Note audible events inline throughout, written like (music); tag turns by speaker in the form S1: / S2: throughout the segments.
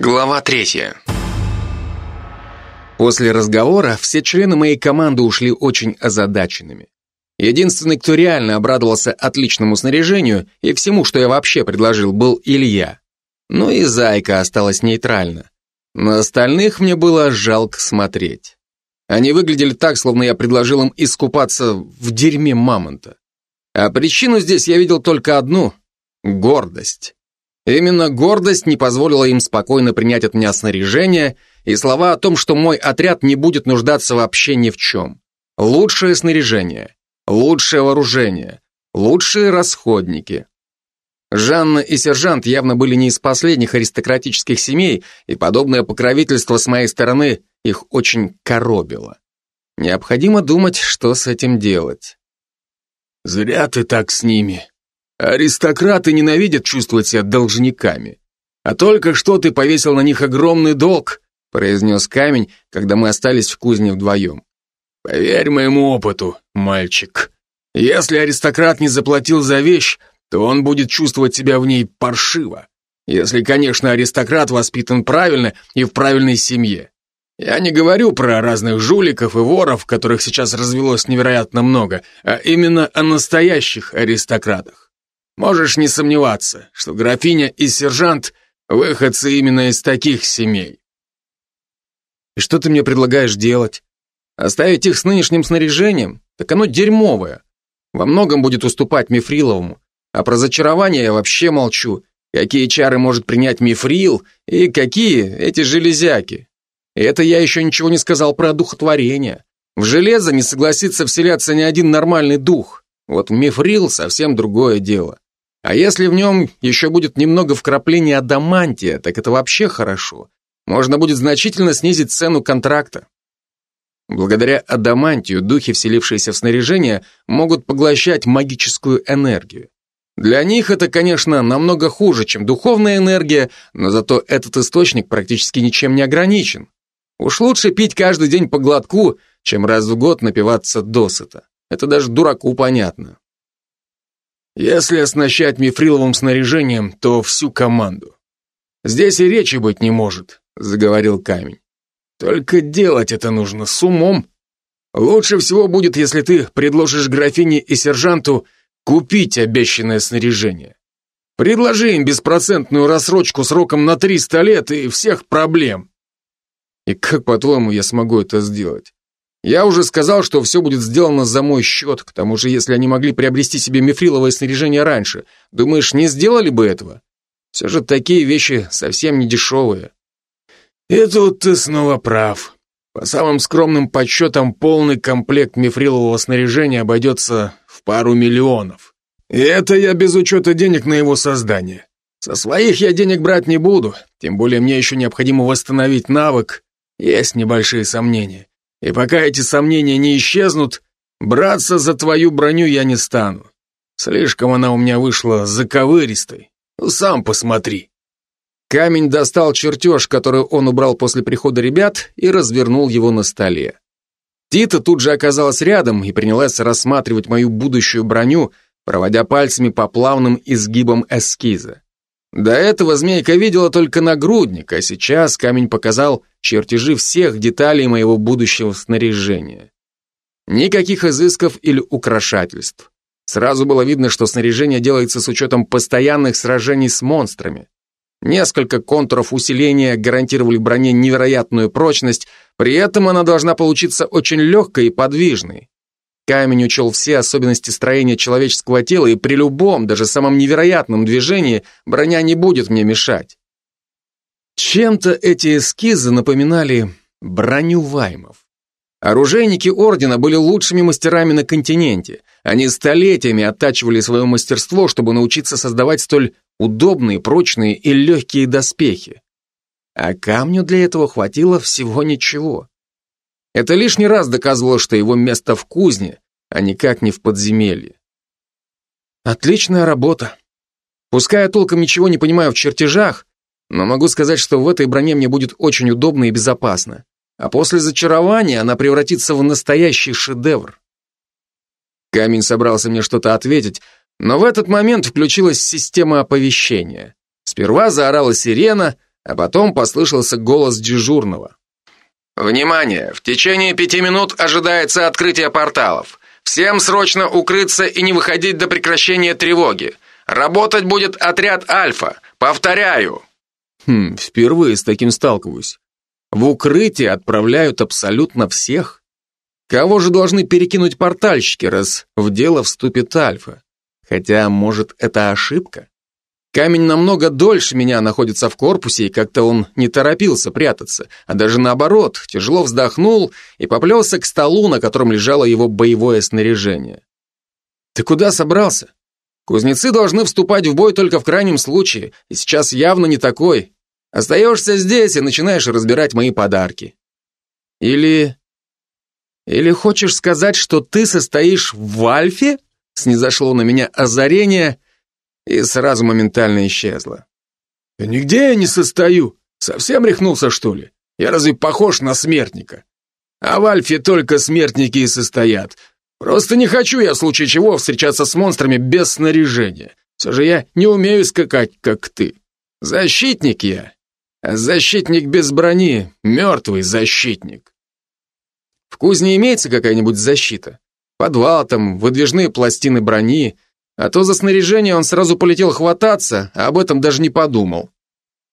S1: Глава третья.
S2: После разговора все члены моей команды ушли очень озадаченными. Единственный, кто реально обрадовался отличному снаряжению и всему, что я вообще предложил, был Илья. Ну и Зайка осталась нейтральна. На остальных мне было жалко смотреть. Они выглядели так, словно я предложил им искупаться в дерьме мамонта. А причину здесь я видел только одну — гордость. Именно гордость не позволила им спокойно принять от меня снаряжение и слова о том, что мой отряд не будет нуждаться вообще ни в чем. Лучшее снаряжение, лучшее вооружение, лучшие расходники. Жанна и сержант явно были не из последних аристократических семей, и подобное покровительство с моей стороны их очень коробило. Необходимо думать, что с этим делать.
S3: «Зря ты так с ними», Аристократы ненавидят чувствовать себя должниками. А только что ты повесил на них огромный долг, произнес камень, когда мы остались в кузне вдвоем. Поверь моему опыту, мальчик. Если аристократ не заплатил за вещь, то он будет чувствовать себя в ней паршиво. Если, конечно, аристократ воспитан правильно и в правильной семье. Я не говорю про разных жуликов и воров, которых сейчас развелось невероятно много, а именно о настоящих аристократах. Можешь не сомневаться, что графиня и сержант — выходцы именно из таких семей.
S2: И что ты мне предлагаешь делать? Оставить их с нынешним снаряжением? Так оно дерьмовое. Во многом будет уступать Мифриловому. А про зачарование я вообще молчу. Какие чары может принять Мифрил и какие эти железяки? Это я еще ничего не сказал про духотворение. В железо не согласится вселяться ни один нормальный дух. Вот Мифрил совсем другое дело. А если в нем еще будет немного вкрапления адамантия, так это вообще хорошо. Можно будет значительно снизить цену контракта. Благодаря адамантию духи, вселившиеся в снаряжение, могут поглощать магическую энергию. Для них это, конечно, намного хуже, чем духовная энергия, но зато этот источник практически ничем не ограничен. Уж лучше пить каждый день по глотку, чем раз в год напиваться досыта. Это даже дураку понятно.
S3: Если оснащать мифриловым снаряжением, то всю команду. Здесь и речи быть не может, заговорил камень. Только делать это нужно с умом. Лучше всего будет, если ты предложишь графине и сержанту купить обещанное снаряжение. Предложи им беспроцентную рассрочку сроком на 300 лет и всех проблем.
S2: И как, по-твоему, я смогу это сделать? Я уже сказал, что все будет сделано за мой счет, к тому же, если они могли приобрести себе мифриловое снаряжение раньше, думаешь, не сделали бы этого? Все же такие вещи совсем не дешевые.
S3: И тут ты снова прав. По самым скромным подсчетам, полный комплект мифрилового снаряжения обойдется в пару миллионов. И это я без учета денег на его создание. Со своих я денег брать не буду, тем более мне еще необходимо восстановить навык. Есть небольшие сомнения. И пока эти сомнения не исчезнут, браться за твою броню я не стану. Слишком она у меня вышла заковыристой. Ну, сам посмотри.
S2: Камень достал чертеж, который он убрал после прихода ребят, и развернул его на столе. Тита тут же оказалась рядом и принялась рассматривать мою будущую броню, проводя пальцами по плавным изгибам эскиза. До этого змейка видела только нагрудник, а сейчас камень показал чертежи всех деталей моего будущего снаряжения. Никаких изысков или украшательств. Сразу было видно, что снаряжение делается с учетом постоянных сражений с монстрами. Несколько контуров усиления гарантировали броне невероятную прочность, при этом она должна получиться очень легкой и подвижной. Камень учел все особенности строения человеческого тела, и при любом, даже самом невероятном движении броня не будет мне мешать. Чем-то эти эскизы напоминали броню ваймов. Оружейники Ордена были лучшими мастерами на континенте. Они столетиями оттачивали свое мастерство, чтобы научиться создавать столь удобные, прочные и легкие доспехи. А камню для этого хватило всего ничего. Это лишний раз доказывало, что его место в кузне, а никак не в подземелье. Отличная работа. Пускай я толком ничего не понимаю в чертежах, но могу сказать, что в этой броне мне будет очень удобно и безопасно. А после зачарования она превратится в настоящий шедевр. Камень собрался мне что-то ответить, но в этот момент включилась система оповещения. Сперва заорала сирена, а потом послышался голос дежурного.
S1: «Внимание! В течение пяти минут ожидается открытие порталов. Всем срочно укрыться и не выходить до прекращения тревоги. Работать будет отряд Альфа. Повторяю!»
S2: Хм, впервые с таким сталкиваюсь. В укрытие отправляют абсолютно всех. Кого же должны перекинуть портальщики, раз в дело вступит Альфа? Хотя, может, это ошибка? Камень намного дольше меня находится в корпусе, и как-то он не торопился прятаться, а даже наоборот, тяжело вздохнул и поплелся к столу, на котором лежало его боевое снаряжение. «Ты куда собрался? Кузнецы должны вступать в бой только в крайнем случае, и сейчас явно не такой. Остаешься здесь и начинаешь разбирать мои подарки. Или... Или хочешь сказать, что ты состоишь в Альфе?» Снизошло на меня озарение — и сразу моментально исчезла.
S3: «Да нигде я не состою. Совсем рехнулся, что ли? Я разве похож на смертника? А в Альфе только смертники и состоят. Просто не хочу я в случае чего встречаться с монстрами без снаряжения. Все же я не умею скакать, как ты. Защитник я. А защитник без брони — мертвый защитник.
S2: В кузне имеется какая-нибудь защита? Подвал там, выдвижные пластины брони — а то за снаряжение он сразу полетел хвататься, а об этом даже не подумал.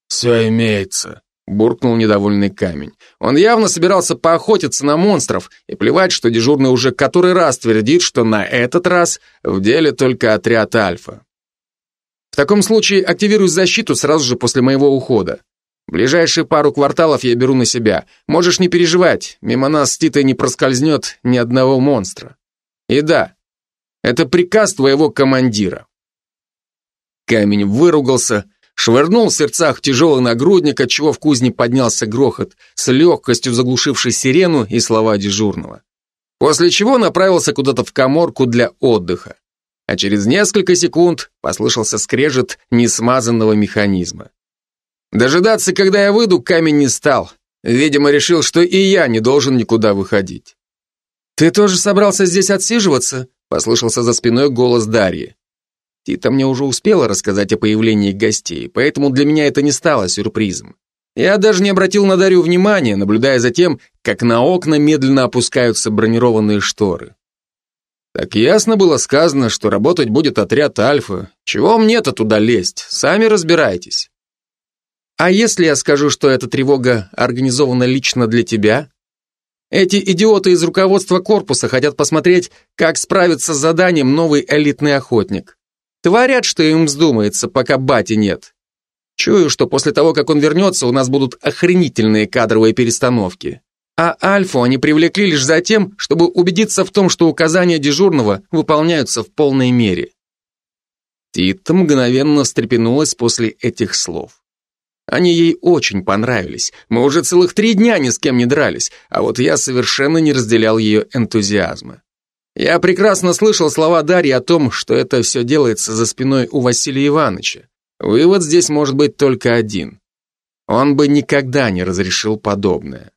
S3: «Все имеется», —
S2: буркнул недовольный камень. Он явно собирался поохотиться на монстров, и плевать, что дежурный уже который раз твердит, что на этот раз в деле только отряд Альфа. В таком случае активируй защиту сразу же после моего ухода. Ближайшие пару кварталов я беру на себя. Можешь не переживать, мимо нас с Титой не проскользнет ни одного монстра. И да, это приказ твоего командира. Камень выругался, швырнул в сердцах тяжелый нагрудник, от чего в кузне поднялся грохот, с легкостью заглушивший сирену и слова дежурного. После чего направился куда-то в коморку для отдыха. А через несколько секунд послышался скрежет несмазанного механизма. Дожидаться, когда я выйду, камень не стал. Видимо, решил, что и я не должен никуда выходить. «Ты тоже собрался здесь отсиживаться?» Послышался за спиной голос Дарьи. Тита мне уже успела рассказать о появлении гостей, поэтому для меня это не стало сюрпризом. Я даже не обратил на Дарью внимания, наблюдая за тем, как на окна медленно опускаются бронированные шторы. Так ясно было сказано, что работать будет отряд Альфа. Чего мне-то туда лезть? Сами разбирайтесь. А если я скажу, что эта тревога организована лично для тебя? Эти идиоты из руководства корпуса хотят посмотреть, как справится с заданием новый элитный охотник. Творят, что им вздумается, пока бати нет. Чую, что после того, как он вернется, у нас будут охренительные кадровые перестановки. А Альфу они привлекли лишь за тем, чтобы убедиться в том, что указания дежурного выполняются в полной мере. Тита мгновенно встрепенулась после этих слов. Они ей очень понравились. Мы уже целых три дня ни с кем не дрались, а вот я совершенно не разделял ее энтузиазма. Я прекрасно слышал слова Дарьи о том, что это все делается за спиной у Василия Ивановича. Вывод здесь может быть только один. Он бы никогда не разрешил подобное.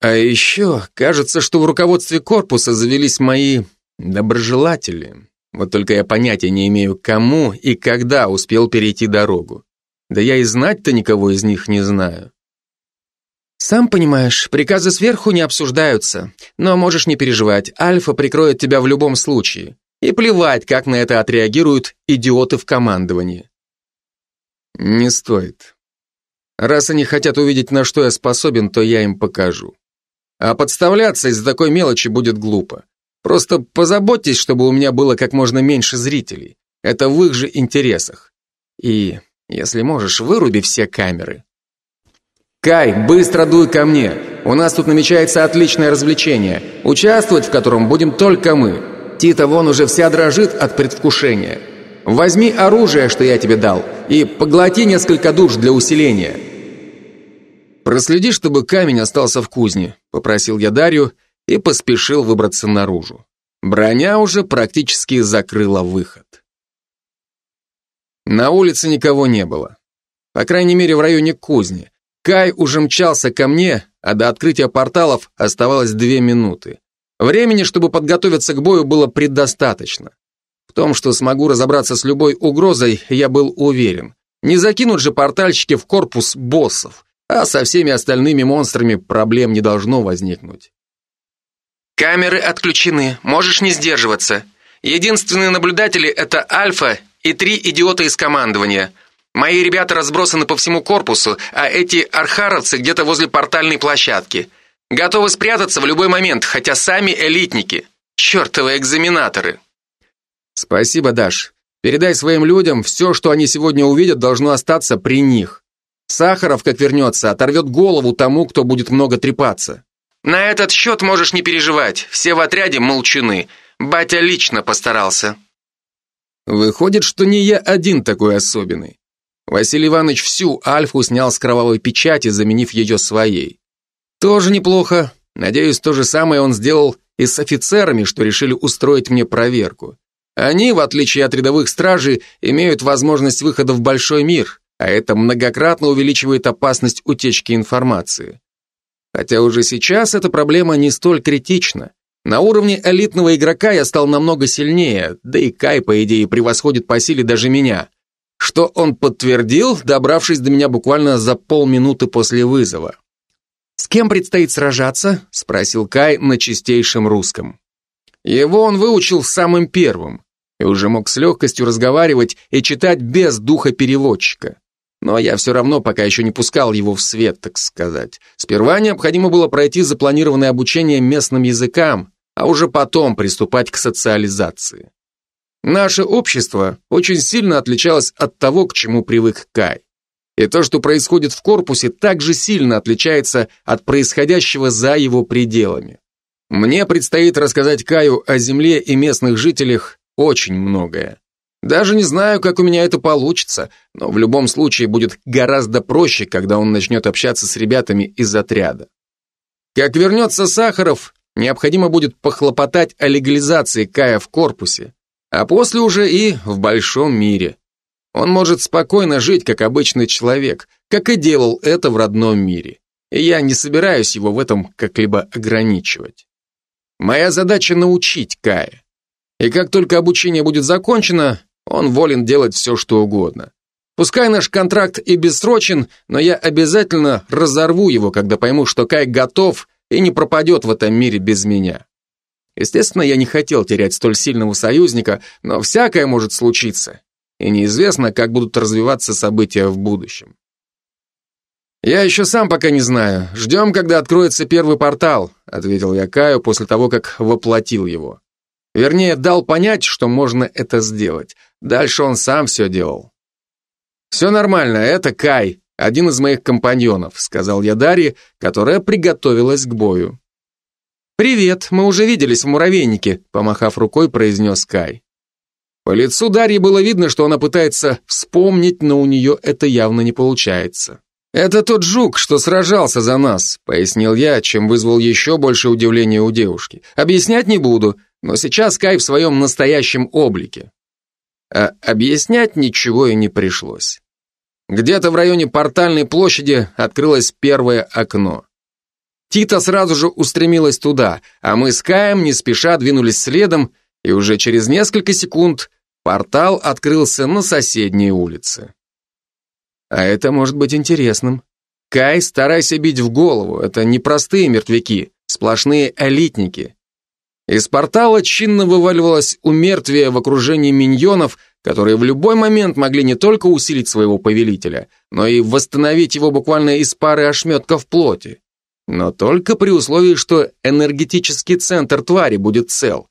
S2: А еще, кажется, что в руководстве корпуса завелись мои доброжелатели. Вот только я понятия не имею, кому и когда успел перейти дорогу. Да я и знать-то никого из них не знаю. Сам понимаешь, приказы сверху не обсуждаются, но можешь не переживать, Альфа прикроет тебя в любом случае. И плевать, как на это отреагируют идиоты в командовании. Не стоит. Раз они хотят увидеть, на что я способен, то я им покажу. А подставляться из-за такой мелочи будет глупо. Просто позаботьтесь, чтобы у меня было как можно меньше зрителей. Это в их же интересах. И если можешь, выруби все камеры. Кай, быстро дуй ко мне. У нас тут намечается отличное развлечение, участвовать в котором будем только мы. Тита вон уже вся дрожит от предвкушения. Возьми оружие, что я тебе дал, и поглоти несколько душ для усиления. Проследи, чтобы камень остался в кузне, попросил я Дарью и поспешил выбраться наружу. Броня уже практически закрыла выход. На улице никого не было. По крайней мере, в районе кузни. Кай уже мчался ко мне, а до открытия порталов оставалось две минуты. Времени, чтобы подготовиться к бою, было предостаточно. В том, что смогу разобраться с любой угрозой, я был уверен. Не закинут же портальщики в корпус боссов, а со всеми остальными монстрами проблем не должно возникнуть.
S1: Камеры отключены, можешь не сдерживаться. Единственные наблюдатели это Альфа и три идиота из командования. Мои ребята разбросаны по всему корпусу, а эти архаровцы где-то возле портальной площадки. Готовы спрятаться в любой момент, хотя сами элитники. Чертовы экзаменаторы.
S2: Спасибо, Даш. Передай своим людям, все, что они сегодня увидят, должно остаться при них. Сахаров, как вернется, оторвет голову тому, кто будет много трепаться.
S1: На этот счет можешь не переживать. Все в отряде молчаны. Батя лично постарался.
S2: Выходит, что не я один такой особенный. Василий Иванович всю Альфу снял с кровавой печати, заменив ее своей. Тоже неплохо. Надеюсь, то же самое он сделал и с офицерами, что решили устроить мне проверку. Они, в отличие от рядовых стражей, имеют возможность выхода в большой мир, а это многократно увеличивает опасность утечки информации. Хотя уже сейчас эта проблема не столь критична. На уровне элитного игрока я стал намного сильнее, да и Кай, по идее, превосходит по силе даже меня. Что он подтвердил, добравшись до меня буквально за полминуты после вызова. «С кем предстоит сражаться?» – спросил Кай на чистейшем русском. Его он выучил самым первым и уже мог с легкостью разговаривать и читать без духа переводчика. Но я все равно пока еще не пускал его в свет, так сказать. Сперва необходимо было пройти запланированное обучение местным языкам, а уже потом приступать к социализации. Наше общество очень сильно отличалось от того, к чему привык Кай. И то, что происходит в корпусе, также сильно отличается от происходящего за его пределами. Мне предстоит рассказать Каю о земле и местных жителях очень многое. Даже не знаю, как у меня это получится, но в любом случае будет гораздо проще, когда он начнет общаться с ребятами из отряда. Как вернется Сахаров, необходимо будет похлопотать о легализации Кая в корпусе, а после уже и в большом мире. Он может спокойно жить, как обычный человек, как и делал это в родном мире. И я не собираюсь его в этом как-либо ограничивать. Моя задача научить Кая. И как только обучение будет закончено, он волен делать все, что угодно. Пускай наш контракт и бессрочен, но я обязательно разорву его, когда пойму, что Кай готов и не пропадет в этом мире без меня. Естественно, я не хотел терять столь сильного союзника, но всякое может случиться, и неизвестно, как будут развиваться события в будущем. «Я еще сам пока не знаю. Ждем, когда откроется первый портал», ответил я Каю после того, как воплотил его. Вернее, дал понять, что можно это сделать. Дальше он сам все делал. «Все нормально, это Кай, один из моих компаньонов», сказал я Дарье, которая приготовилась к бою. «Привет, мы уже виделись в муравейнике», помахав рукой, произнес Кай. По лицу Дарьи было видно, что она пытается вспомнить, но у нее это явно не получается. «Это тот жук, что сражался за нас», пояснил я, чем вызвал еще больше удивления у девушки. «Объяснять не буду, но сейчас Кай в своем настоящем облике. А объяснять ничего и не пришлось. Где-то в районе портальной площади открылось первое окно. Тита сразу же устремилась туда, а мы с Каем не спеша двинулись следом, и уже через несколько секунд портал открылся на соседней улице. А это может быть интересным. Кай, старайся бить в голову, это не простые мертвяки, сплошные элитники. Из портала чинно вываливалось умертвие в окружении миньонов, которые в любой момент могли не только усилить своего повелителя, но и восстановить его буквально из пары ошметков плоти. Но только при условии, что энергетический центр твари будет цел.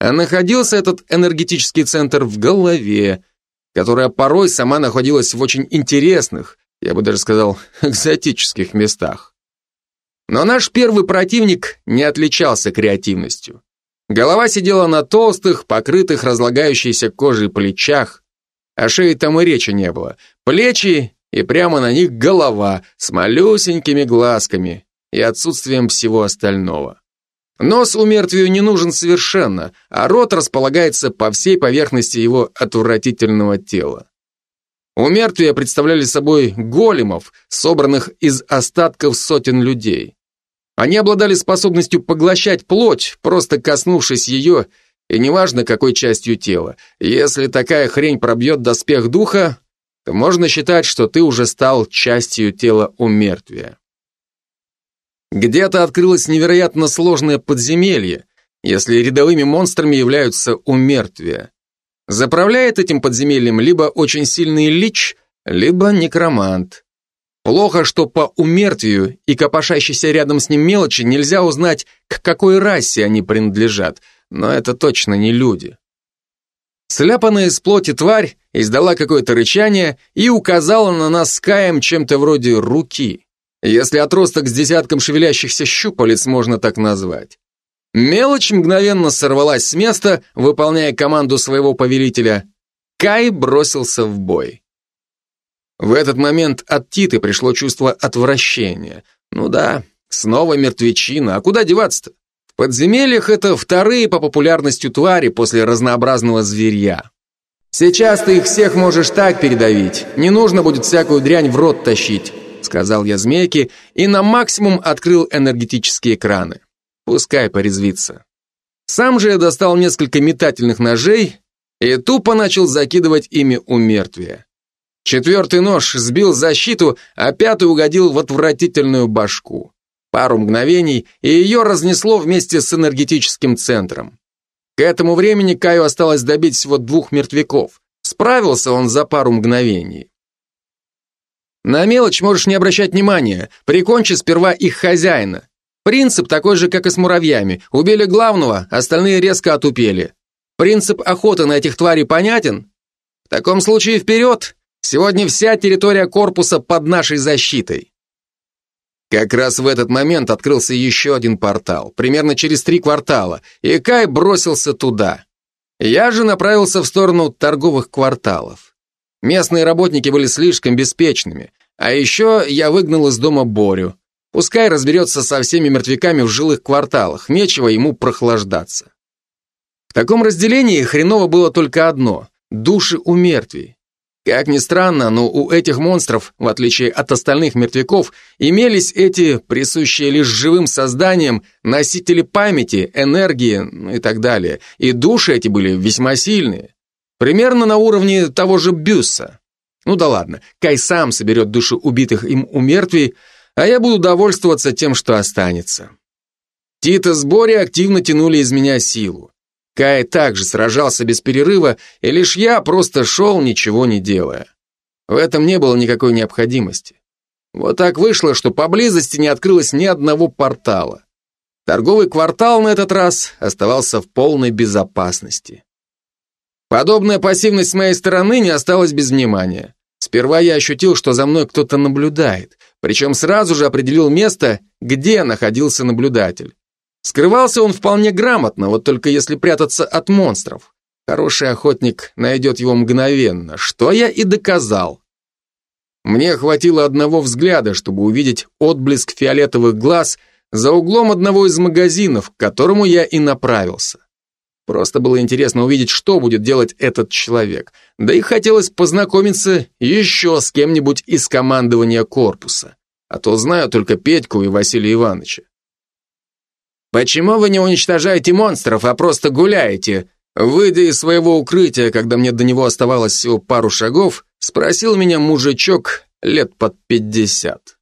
S2: А находился этот энергетический центр в голове, которая порой сама находилась в очень интересных, я бы даже сказал, (laughs) экзотических местах. Но наш первый противник не отличался креативностью. Голова сидела на толстых, покрытых разлагающейся кожей плечах, а шеи там и речи не было. Плечи и прямо на них голова с малюсенькими глазками и отсутствием всего остального. Нос у мертвию не нужен совершенно, а рот располагается по всей поверхности его отвратительного тела. У мертвия представляли собой големов, собранных из остатков сотен людей. Они обладали способностью поглощать плоть, просто коснувшись ее, и неважно какой частью тела. Если такая хрень пробьет доспех духа, то можно считать, что ты уже стал частью тела умертвия. Где-то открылось невероятно сложное подземелье, если рядовыми монстрами являются умертвия. Заправляет этим подземельем либо очень сильный лич, либо некромант. Плохо, что по умертвию и копошащейся рядом с ним мелочи нельзя узнать, к какой расе они принадлежат, но это точно не люди. Сляпанная из плоти тварь издала какое-то рычание и указала на нас с Каем чем-то вроде руки, если отросток с десятком шевелящихся щупалец можно так назвать. Мелочь мгновенно сорвалась с места, выполняя команду своего повелителя. Кай бросился в бой. В этот момент от Титы пришло чувство отвращения. Ну да, снова мертвечина, а куда деваться-то? В подземельях это вторые по популярности твари после разнообразного зверья. Сейчас ты их всех можешь так передавить, не нужно будет всякую дрянь в рот тащить, сказал я змейке и на максимум открыл энергетические краны. Пускай порезвится. Сам же я достал несколько метательных ножей и тупо начал закидывать ими у мертвия. Четвертый нож сбил защиту, а пятый угодил в отвратительную башку. Пару мгновений, и ее разнесло вместе с энергетическим центром. К этому времени Каю осталось добить всего двух мертвяков. Справился он за пару мгновений. На мелочь можешь не обращать внимания, прикончи сперва их хозяина. Принцип такой же, как и с муравьями. Убили главного, остальные резко отупели. Принцип охоты на этих тварей понятен? В таком случае вперед! Сегодня вся территория корпуса под нашей защитой. Как раз в этот момент открылся еще один портал, примерно через три квартала, и Кай бросился туда. Я же направился в сторону торговых кварталов. Местные работники были слишком беспечными, а еще я выгнал из дома Борю. Пускай разберется со всеми мертвяками в жилых кварталах, нечего ему прохлаждаться. В таком разделении хреново было только одно – души у мертвей. Как ни странно, но у этих монстров, в отличие от остальных мертвяков, имелись эти, присущие лишь живым созданиям, носители памяти, энергии ну и так далее. И души эти были весьма сильные. Примерно на уровне того же Бюсса. Ну да ладно, Кай сам соберет души убитых им у мертвей, а я буду довольствоваться тем, что останется. Тита с Бори активно тянули из меня силу. Кай также сражался без перерыва, и лишь я просто шел, ничего не делая. В этом не было никакой необходимости. Вот так вышло, что поблизости не открылось ни одного портала. Торговый квартал на этот раз оставался в полной безопасности. Подобная пассивность с моей стороны не осталась без внимания. Сперва я ощутил, что за мной кто-то наблюдает, причем сразу же определил место, где находился наблюдатель. Скрывался он вполне грамотно, вот только если прятаться от монстров. Хороший охотник найдет его мгновенно, что я и доказал. Мне хватило одного взгляда, чтобы увидеть отблеск фиолетовых глаз за углом одного из магазинов, к которому я и направился. Просто было интересно увидеть, что будет делать этот человек. Да и хотелось познакомиться еще с кем-нибудь из командования корпуса. А то знаю только Петьку и Василия Ивановича. «Почему вы не уничтожаете монстров, а просто гуляете?» Выйдя из своего укрытия, когда мне до него оставалось всего пару шагов, спросил меня мужичок лет под пятьдесят.